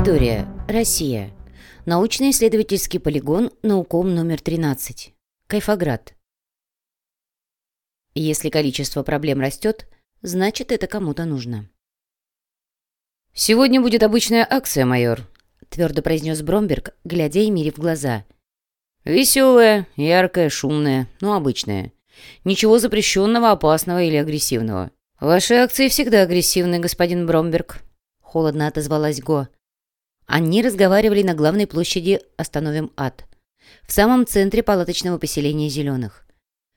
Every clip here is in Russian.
Территория. Россия. Научно-исследовательский полигон «Науком» номер 13. Кайфоград. Если количество проблем растет, значит, это кому-то нужно. «Сегодня будет обычная акция, майор», — твердо произнес Бромберг, глядя Эмире в глаза. «Веселая, яркая, шумная, но обычная. Ничего запрещенного, опасного или агрессивного. Ваши акции всегда агрессивны, господин Бромберг», — холодно отозвалась Го. Они разговаривали на главной площади «Остановим ад», в самом центре палаточного поселения «Зеленых».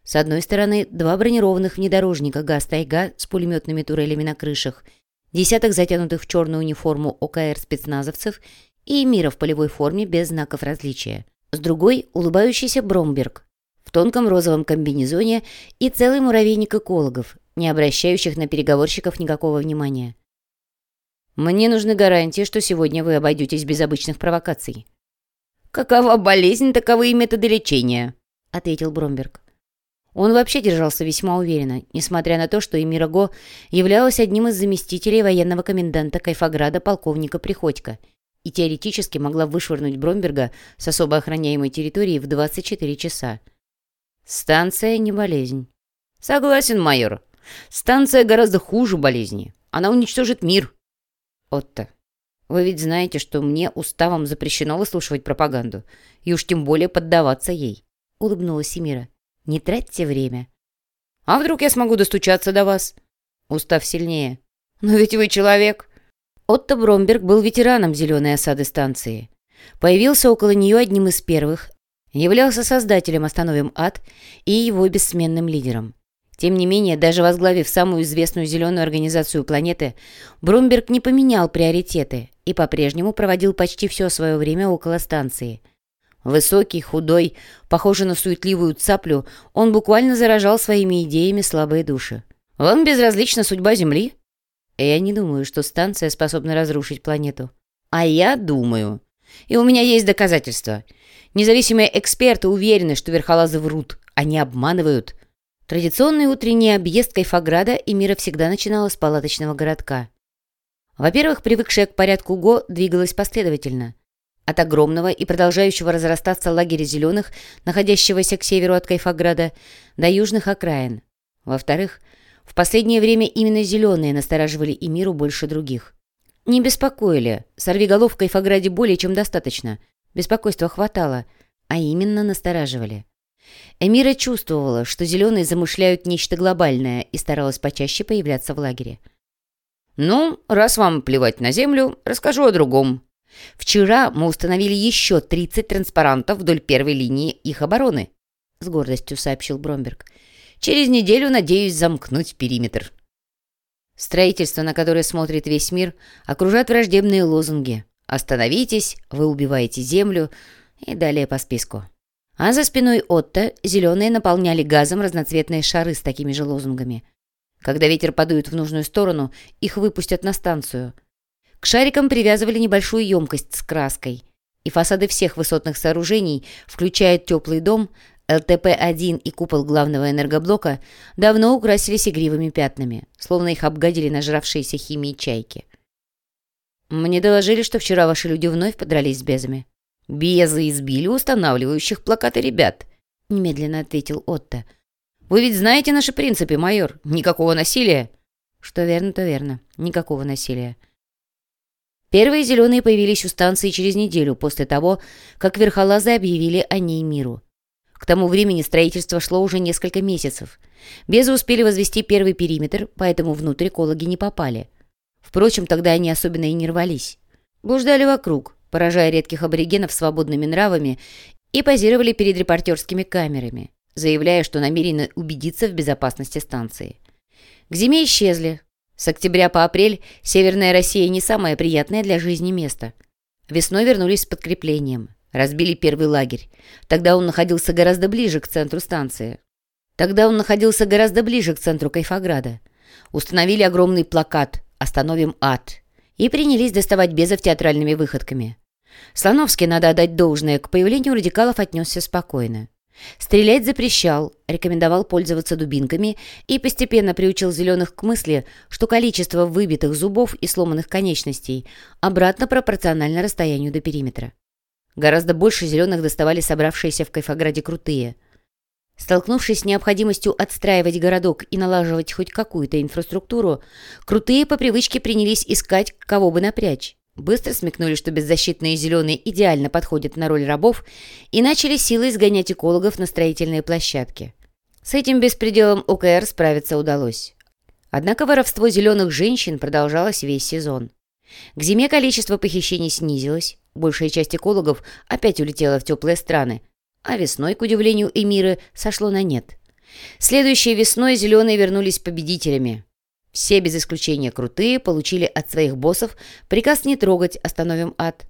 С одной стороны, два бронированных внедорожника ГАЗ-Тайга с пулеметными турелями на крышах, десяток затянутых в черную униформу ОКР спецназовцев и Эмира в полевой форме без знаков различия. С другой – улыбающийся Бромберг в тонком розовом комбинезоне и целый муравейник экологов, не обращающих на переговорщиков никакого внимания. Мне нужны гарантии, что сегодня вы обойдетесь без обычных провокаций». «Какова болезнь, таковы и методы лечения», — ответил Бромберг. Он вообще держался весьма уверенно, несмотря на то, что Эмира Го являлась одним из заместителей военного коменданта Кайфограда полковника Приходько и теоретически могла вышвырнуть Бромберга с особо охраняемой территории в 24 часа. Станция не болезнь. «Согласен, майор. Станция гораздо хуже болезни. Она уничтожит мир. Отто, вы ведь знаете, что мне уставом запрещено выслушивать пропаганду, и уж тем более поддаваться ей», — улыбнулась Семира. «Не тратьте время». «А вдруг я смогу достучаться до вас?» «Устав сильнее». «Но ведь вы человек». Отто Бромберг был ветераном зеленой осады станции. Появился около нее одним из первых, являлся создателем «Остановим ад» и его бессменным лидером. Тем не менее, даже возглавив самую известную зеленую организацию планеты, Брумберг не поменял приоритеты и по-прежнему проводил почти все свое время около станции. Высокий, худой, похожий на суетливую цаплю, он буквально заражал своими идеями слабые души. «Вам безразлична судьба Земли?» «Я не думаю, что станция способна разрушить планету». «А я думаю. И у меня есть доказательства. Независимые эксперты уверены, что верхолазы врут. Они обманывают». Традиционный утренний объезд Кайфограда Эмира всегда начинала с палаточного городка. Во-первых, привыкшая к порядку Го двигалась последовательно. От огромного и продолжающего разрастаться лагеря зеленых, находящегося к северу от Кайфограда, до южных окраин. Во-вторых, в последнее время именно зеленые настораживали Эмиру больше других. Не беспокоили, сорвиголов в Кайфограде более чем достаточно. Беспокойства хватало, а именно настораживали. Эмира чувствовала, что зеленые замышляют нечто глобальное и старалась почаще появляться в лагере. «Ну, раз вам плевать на землю, расскажу о другом. Вчера мы установили еще 30 транспарантов вдоль первой линии их обороны», — с гордостью сообщил Бромберг. «Через неделю надеюсь замкнуть периметр». Строительство, на которое смотрит весь мир, окружает враждебные лозунги «Остановитесь», «Вы убиваете землю» и далее по списку. А за спиной Отто зеленые наполняли газом разноцветные шары с такими же лозунгами. Когда ветер подует в нужную сторону, их выпустят на станцию. К шарикам привязывали небольшую емкость с краской. И фасады всех высотных сооружений, включая теплый дом, ЛТП-1 и купол главного энергоблока, давно украсились игривыми пятнами, словно их обгадили нажравшиеся химией чайки. «Мне доложили, что вчера ваши люди вновь подрались с безами», «Безы избили устанавливающих плакаты ребят», — немедленно ответил Отто. «Вы ведь знаете наши принципы, майор. Никакого насилия». «Что верно, то верно. Никакого насилия». Первые зеленые появились у станции через неделю после того, как верхолазы объявили о ней миру. К тому времени строительство шло уже несколько месяцев. Безы успели возвести первый периметр, поэтому внутрь экологи не попали. Впрочем, тогда они особенно и не рвались. Блуждали вокруг, поражая редких аборигенов свободными нравами, и позировали перед репортерскими камерами, заявляя, что намерены убедиться в безопасности станции. К зиме исчезли. С октября по апрель Северная Россия не самое приятное для жизни место. Весной вернулись с подкреплением. Разбили первый лагерь. Тогда он находился гораздо ближе к центру станции. Тогда он находился гораздо ближе к центру Кайфограда. Установили огромный плакат «Остановим ад» и принялись доставать безов театральными выходками. Слоновский, надо отдать должное, к появлению радикалов отнесся спокойно. Стрелять запрещал, рекомендовал пользоваться дубинками и постепенно приучил зеленых к мысли, что количество выбитых зубов и сломанных конечностей обратно пропорционально расстоянию до периметра. Гораздо больше зеленых доставали собравшиеся в Кайфограде крутые. Столкнувшись с необходимостью отстраивать городок и налаживать хоть какую-то инфраструктуру, крутые по привычке принялись искать, кого бы напрячь. Быстро смекнули, что беззащитные зеленые идеально подходят на роль рабов и начали силой сгонять экологов на строительные площадки. С этим беспределом ОКР справиться удалось. Однако воровство зеленых женщин продолжалось весь сезон. К зиме количество похищений снизилось, большая часть экологов опять улетела в теплые страны, а весной, к удивлению Эмиры, сошло на нет. Следующей весной зеленые вернулись победителями. Все без исключения крутые получили от своих боссов приказ не трогать «Остановим ад».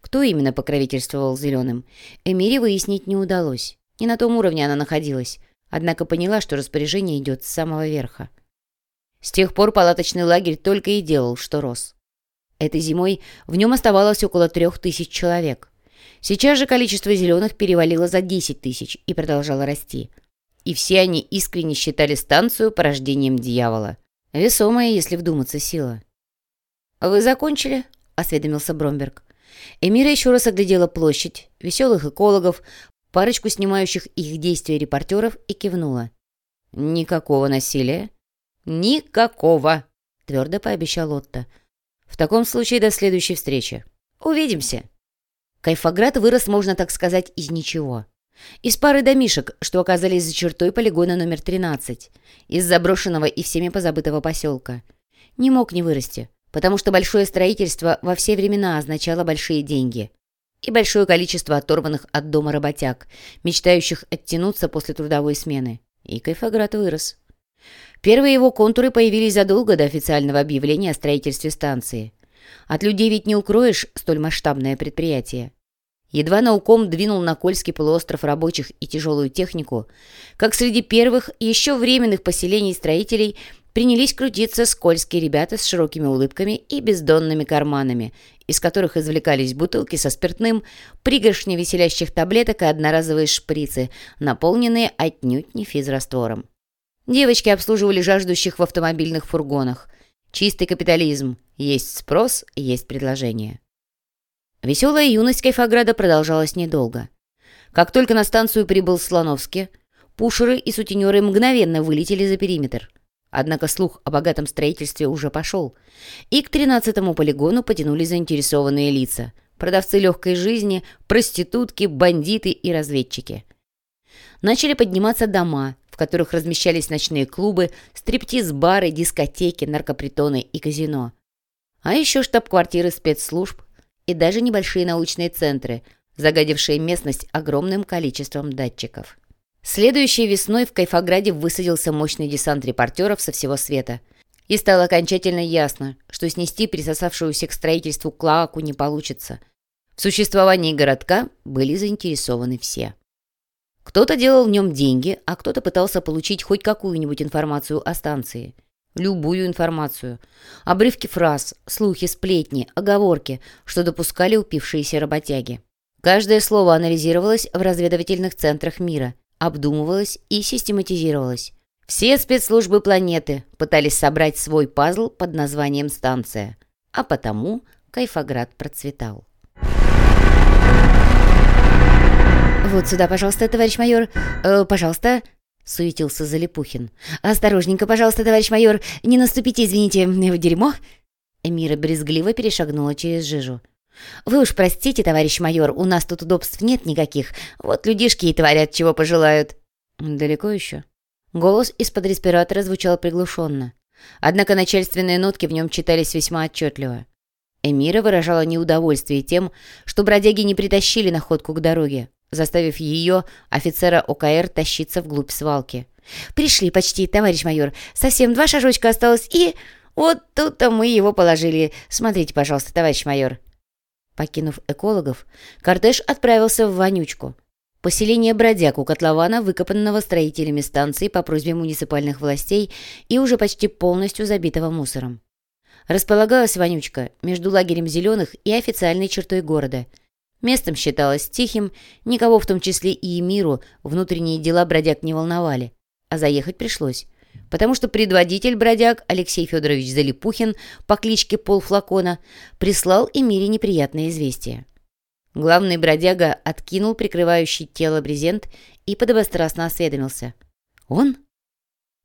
Кто именно покровительствовал зеленым, Эмире выяснить не удалось. Не на том уровне она находилась, однако поняла, что распоряжение идет с самого верха. С тех пор палаточный лагерь только и делал, что рос. Этой зимой в нем оставалось около трех тысяч человек. Сейчас же количество зеленых перевалило за десять тысяч и продолжало расти. И все они искренне считали станцию порождением дьявола. Весомая, если вдуматься, сила. «Вы закончили?» — осведомился Бромберг. Эмира еще раз оглядела площадь, веселых экологов, парочку снимающих их действия репортеров и кивнула. «Никакого насилия?» «Никакого!» — твердо пообещал Отто. «В таком случае до следующей встречи. Увидимся!» Кайфоград вырос, можно так сказать, из ничего. Из пары домишек, что оказались за чертой полигона номер 13, из заброшенного и всеми позабытого поселка. Не мог не вырасти, потому что большое строительство во все времена означало большие деньги. И большое количество оторванных от дома работяг, мечтающих оттянуться после трудовой смены. И Кайфоград вырос. Первые его контуры появились задолго до официального объявления о строительстве станции. От людей ведь не укроешь столь масштабное предприятие. Едва науком двинул на Кольский полуостров рабочих и тяжелую технику, как среди первых еще временных поселений строителей принялись крутиться скользкие ребята с широкими улыбками и бездонными карманами, из которых извлекались бутылки со спиртным, пригоршни веселящих таблеток и одноразовые шприцы, наполненные отнюдь не физраствором. Девочки обслуживали жаждущих в автомобильных фургонах. Чистый капитализм. Есть спрос, есть предложение. Веселая юность Кайфограда продолжалась недолго. Как только на станцию прибыл Слоновский, пушеры и сутенеры мгновенно вылетели за периметр. Однако слух о богатом строительстве уже пошел, и к тринадцатому полигону потянулись заинтересованные лица – продавцы легкой жизни, проститутки, бандиты и разведчики. Начали подниматься дома, в которых размещались ночные клубы, стриптиз-бары, дискотеки, наркопритоны и казино. А еще штаб-квартиры спецслужб, и даже небольшие научные центры, загадившие местность огромным количеством датчиков. Следующей весной в Кайфограде высадился мощный десант репортеров со всего света. И стало окончательно ясно, что снести присосавшуюся к строительству Клоаку не получится. В существовании городка были заинтересованы все. Кто-то делал в нем деньги, а кто-то пытался получить хоть какую-нибудь информацию о станции – Любую информацию. Обрывки фраз, слухи, сплетни, оговорки, что допускали упившиеся работяги. Каждое слово анализировалось в разведывательных центрах мира, обдумывалось и систематизировалось. Все спецслужбы планеты пытались собрать свой пазл под названием «Станция», а потому Кайфоград процветал. «Вот сюда, пожалуйста, товарищ майор. Э, пожалуйста», суетился Залипухин. «Осторожненько, пожалуйста, товарищ майор, не наступите, извините, в дерьмо!» Эмира брезгливо перешагнула через жижу. «Вы уж простите, товарищ майор, у нас тут удобств нет никаких. Вот людишки и творят, чего пожелают». «Далеко еще?» Голос из-под респиратора звучал приглушенно. Однако начальственные нотки в нем читались весьма отчетливо. Эмира выражала неудовольствие тем, что бродяги не притащили находку к дороге заставив ее, офицера ОКР, тащиться вглубь свалки. «Пришли почти, товарищ майор. Совсем два шажочка осталось, и... Вот тут-то мы его положили. Смотрите, пожалуйста, товарищ майор». Покинув экологов, кортеж отправился в Вонючку. Поселение бродяг у котлована, выкопанного строителями станции по просьбе муниципальных властей и уже почти полностью забитого мусором. Располагалась Вонючка между лагерем зеленых и официальной чертой города – Местом считалось тихим, никого в том числе и Эмиру внутренние дела бродяг не волновали. А заехать пришлось, потому что предводитель бродяг Алексей Федорович Залипухин по кличке Пол Флакона прислал Эмире неприятное известие. Главный бродяга откинул прикрывающий тело брезент и подобострастно осведомился. «Он?»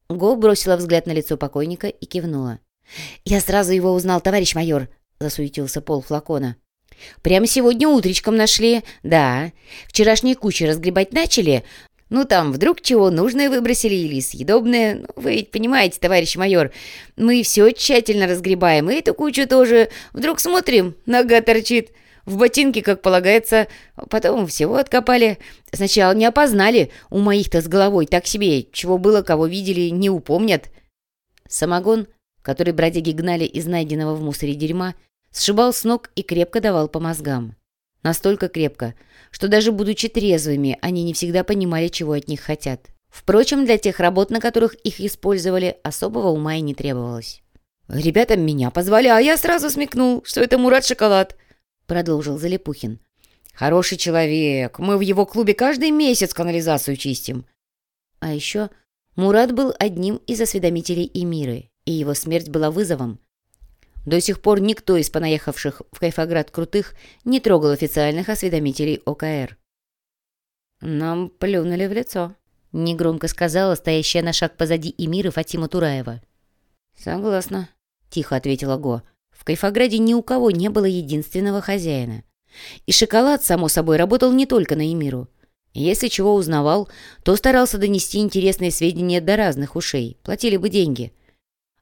Го бросила взгляд на лицо покойника и кивнула. «Я сразу его узнал, товарищ майор», — засуетился Пол Флакона. Прямо сегодня утречком нашли. Да. Вчерашние кучи разгребать начали. Ну, там вдруг чего нужное выбросили или съедобное. Ну, вы ведь понимаете, товарищ майор, мы все тщательно разгребаем. И эту кучу тоже. Вдруг смотрим, нога торчит. В ботинке, как полагается. Потом всего откопали. Сначала не опознали. У моих-то с головой так себе. Чего было, кого видели, не упомнят. Самогон, который бродяги гнали из найденного в мусоре дерьма, сшибал с ног и крепко давал по мозгам. Настолько крепко, что даже будучи трезвыми, они не всегда понимали, чего от них хотят. Впрочем, для тех работ, на которых их использовали, особого ума и не требовалось. «Ребята меня позвали, а я сразу смекнул, что это Мурат Шоколад», — продолжил Залипухин. «Хороший человек. Мы в его клубе каждый месяц канализацию чистим». А еще Мурат был одним из осведомителей Эмиры, и его смерть была вызовом, до сих пор никто из понаехавших в Кайфоград крутых не трогал официальных осведомителей ОКР. «Нам плюнули в лицо», — негромко сказала стоящая на шаг позади Эмиры Фатима Тураева. «Согласна», — тихо ответила Го. «В Кайфограде ни у кого не было единственного хозяина. И шоколад, само собой, работал не только на Эмиру. Если чего узнавал, то старался донести интересные сведения до разных ушей, платили бы деньги —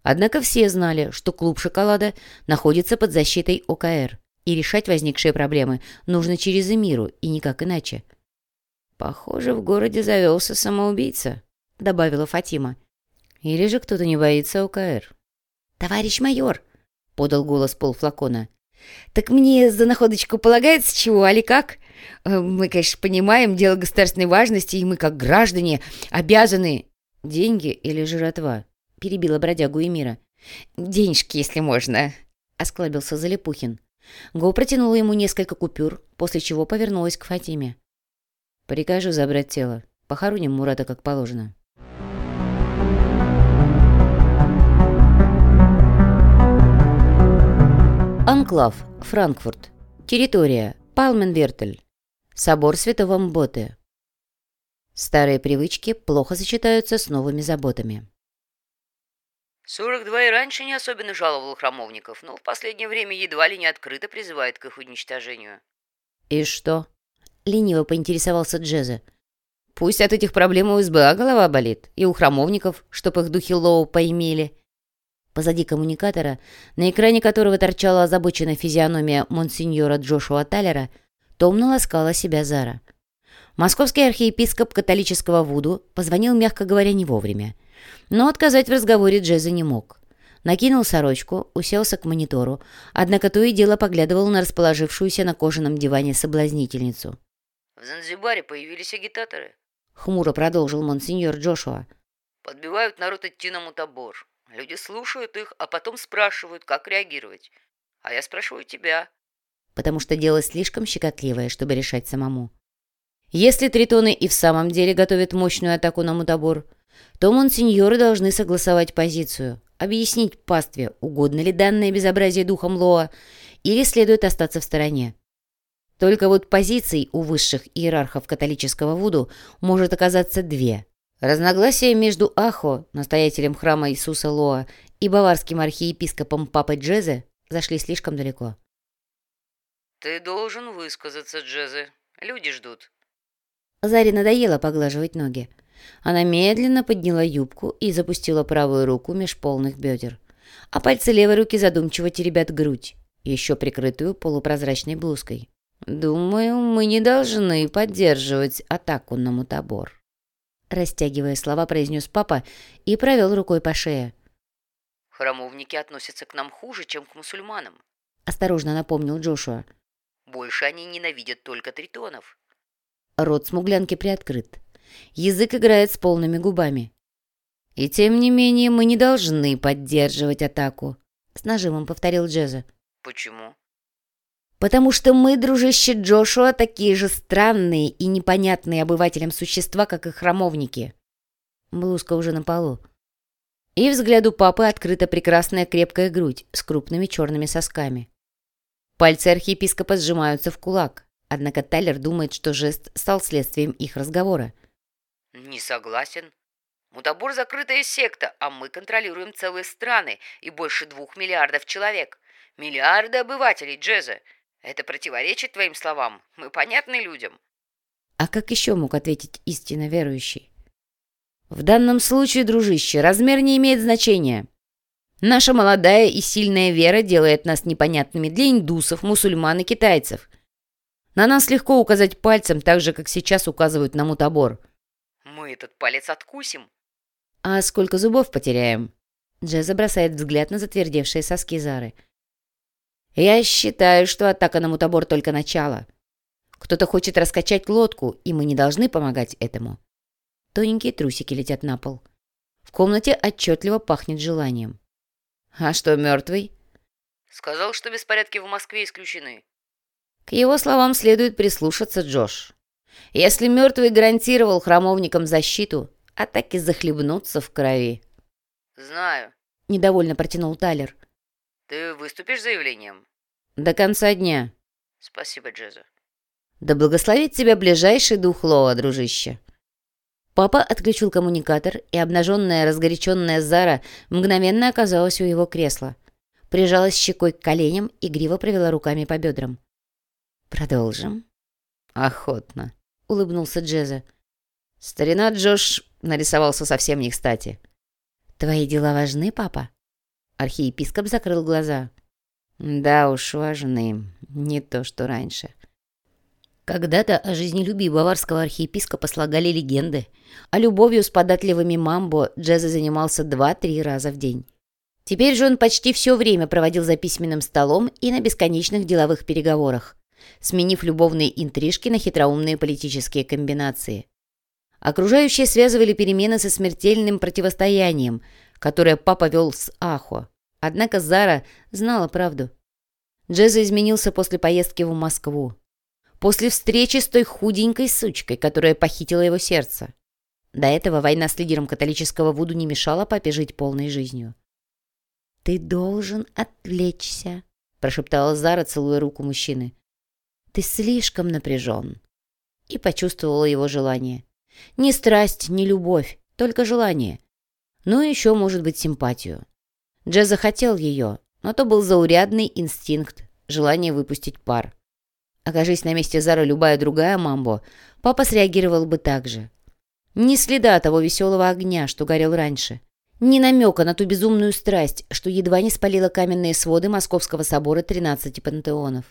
Однако все знали, что клуб шоколада находится под защитой ОКР, и решать возникшие проблемы нужно через Эмиру и никак иначе. «Похоже, в городе завелся самоубийца», — добавила Фатима. «Или же кто-то не боится ОКР». «Товарищ майор», — подал голос полфлакона. «Так мне за находочку полагается чего, али как? Э, мы, конечно, понимаем дело государственной важности, и мы, как граждане, обязаны...» «Деньги или жратва?» Перебила бродягу Эмира. «Денежки, если можно», — осклабился Залипухин. Го протянула ему несколько купюр, после чего повернулась к Фатиме. «Прикажу забрать тело. Похороним Мурата как положено». Анклав, Франкфурт. Территория, Палменвертель. Собор Святого Мботе. Старые привычки плохо сочетаются с новыми заботами. Сорок два и раньше не особенно жаловал храмовников, но в последнее время едва ли не открыто призывает к их уничтожению. «И что?» — лениво поинтересовался Джеза. «Пусть от этих проблем у СБА голова болит, и у храмовников, чтоб их духи Лоу поимели». Позади коммуникатора, на экране которого торчала озабоченная физиономия монсеньора Джошуа Таллера, томно ласкала себя Зара. Московский архиепископ католического Вуду позвонил, мягко говоря, не вовремя. Но отказать в разговоре Джеза не мог. Накинул сорочку, уселся к монитору, однако то и дело поглядывал на расположившуюся на кожаном диване соблазнительницу. «В Занзибаре появились агитаторы», — хмуро продолжил монсеньор Джошуа. «Подбивают народ идти на мутабор. Люди слушают их, а потом спрашивают, как реагировать. А я спрашиваю тебя». Потому что дело слишком щекотливое, чтобы решать самому. Если тритоны и в самом деле готовят мощную атаку на мутабор — то монсеньоры должны согласовать позицию, объяснить пастве, угодно ли данное безобразие духом Лоа, или следует остаться в стороне. Только вот позиций у высших иерархов католического Вуду может оказаться две. Разногласия между Ахо, настоятелем храма Иисуса Лоа, и баварским архиепископом Папой Джезе зашли слишком далеко. «Ты должен высказаться, Джезе. Люди ждут». Заре надоело поглаживать ноги. Она медленно подняла юбку и запустила правую руку меж полных бедер. А пальцы левой руки задумчиво теребят грудь, еще прикрытую полупрозрачной блузкой. «Думаю, мы не должны поддерживать атаку на мутабор», растягивая слова, произнес папа и провел рукой по шее. «Храмовники относятся к нам хуже, чем к мусульманам», осторожно напомнил Джошуа. «Больше они ненавидят только тритонов». Рот смуглянки приоткрыт. Язык играет с полными губами. «И тем не менее мы не должны поддерживать атаку», — с нажимом повторил Джеза. «Почему?» Потому что мы, дружище Джошуа, такие же странные и непонятные обывателям существа, как и храмовники. Блузка уже на полу. И взгляду папы открыта прекрасная крепкая грудь с крупными черными сосками. Пальцы архиепископа сжимаются в кулак, однако Тайлер думает, что жест стал следствием их разговора. «Не согласен. Мутабор — закрытая секта, а мы контролируем целые страны и больше двух миллиардов человек. Миллиарды обывателей, Джеза. Это противоречит твоим словам. Мы понятны людям. А как еще мог ответить истинно верующий? В данном случае, дружище, размер не имеет значения. Наша молодая и сильная вера делает нас непонятными для индусов, мусульман и китайцев. На нас легко указать пальцем, так же, как сейчас указывают на мутабор. Мы этот палец откусим. А сколько зубов потеряем? Джеза бросает взгляд на затвердевшие соски Зары. Я считаю, что атака на мутабор только начало. Кто-то хочет раскачать лодку, и мы не должны помогать этому. Тоненькие трусики летят на пол. В комнате отчетливо пахнет желанием. А что, мертвый? Сказал, что беспорядки в Москве исключены. К его словам следует прислушаться Джош. Если мертвый гарантировал храмовникам защиту, атаки захлебнутся в крови. «Знаю», — недовольно протянул Талер. Ты выступишь заявлением? До конца дня. Спасибо, Джеза. Да благословит тебя ближайший дух Лоа, дружище. Папа отключил коммуникатор, и обнаженная, разгоряченная Зара мгновенно оказалась у его кресла. Прижалась щекой к коленям и гриво провела руками по бедрам. «Продолжим?» «Охотно», — улыбнулся Джеза. Старина Джош нарисовался совсем не кстати. «Твои дела важны, папа?» Архиепископ закрыл глаза. Да уж, важны. Не то, что раньше. Когда-то о жизнелюбии баварского архиепископа слагали легенды, а любовью с податливыми мамбо Джеза занимался два-три раза в день. Теперь же он почти все время проводил за письменным столом и на бесконечных деловых переговорах, сменив любовные интрижки на хитроумные политические комбинации. Окружающие связывали перемены со смертельным противостоянием, которое папа вел с Ахо. Однако Зара знала правду. Джеза изменился после поездки в Москву. После встречи с той худенькой сучкой, которая похитила его сердце. До этого война с лидером католического Вуду не мешала папе жить полной жизнью. «Ты должен отвлечься», — прошептала Зара, целуя руку мужчины. «Ты слишком напряжен». И почувствовала его желание. Не страсть, не любовь, только желание. Ну и еще, может быть, симпатию. Джез захотел ее, но то был заурядный инстинкт, желание выпустить пар. Окажись на месте Зары любая другая мамбо, папа среагировал бы так же. Ни следа того веселого огня, что горел раньше. Ни намека на ту безумную страсть, что едва не спалила каменные своды Московского собора тринадцати пантеонов.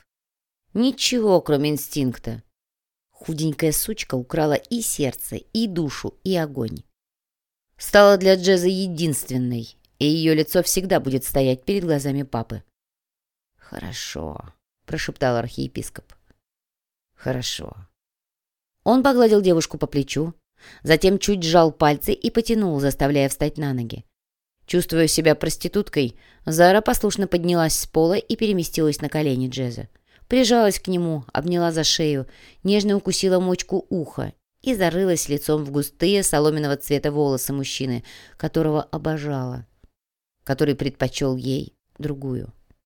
Ничего, кроме инстинкта. Худенькая сучка украла и сердце, и душу, и огонь. Стала для Джеза единственной, и ее лицо всегда будет стоять перед глазами папы. «Хорошо», — прошептал архиепископ. «Хорошо». Он погладил девушку по плечу, затем чуть сжал пальцы и потянул, заставляя встать на ноги. Чувствуя себя проституткой, Зара послушно поднялась с пола и переместилась на колени Джеза. Прижалась к нему, обняла за шею, нежно укусила мочку уха и зарылась лицом в густые соломенного цвета волосы мужчины, которого обожала который предпочел ей другую.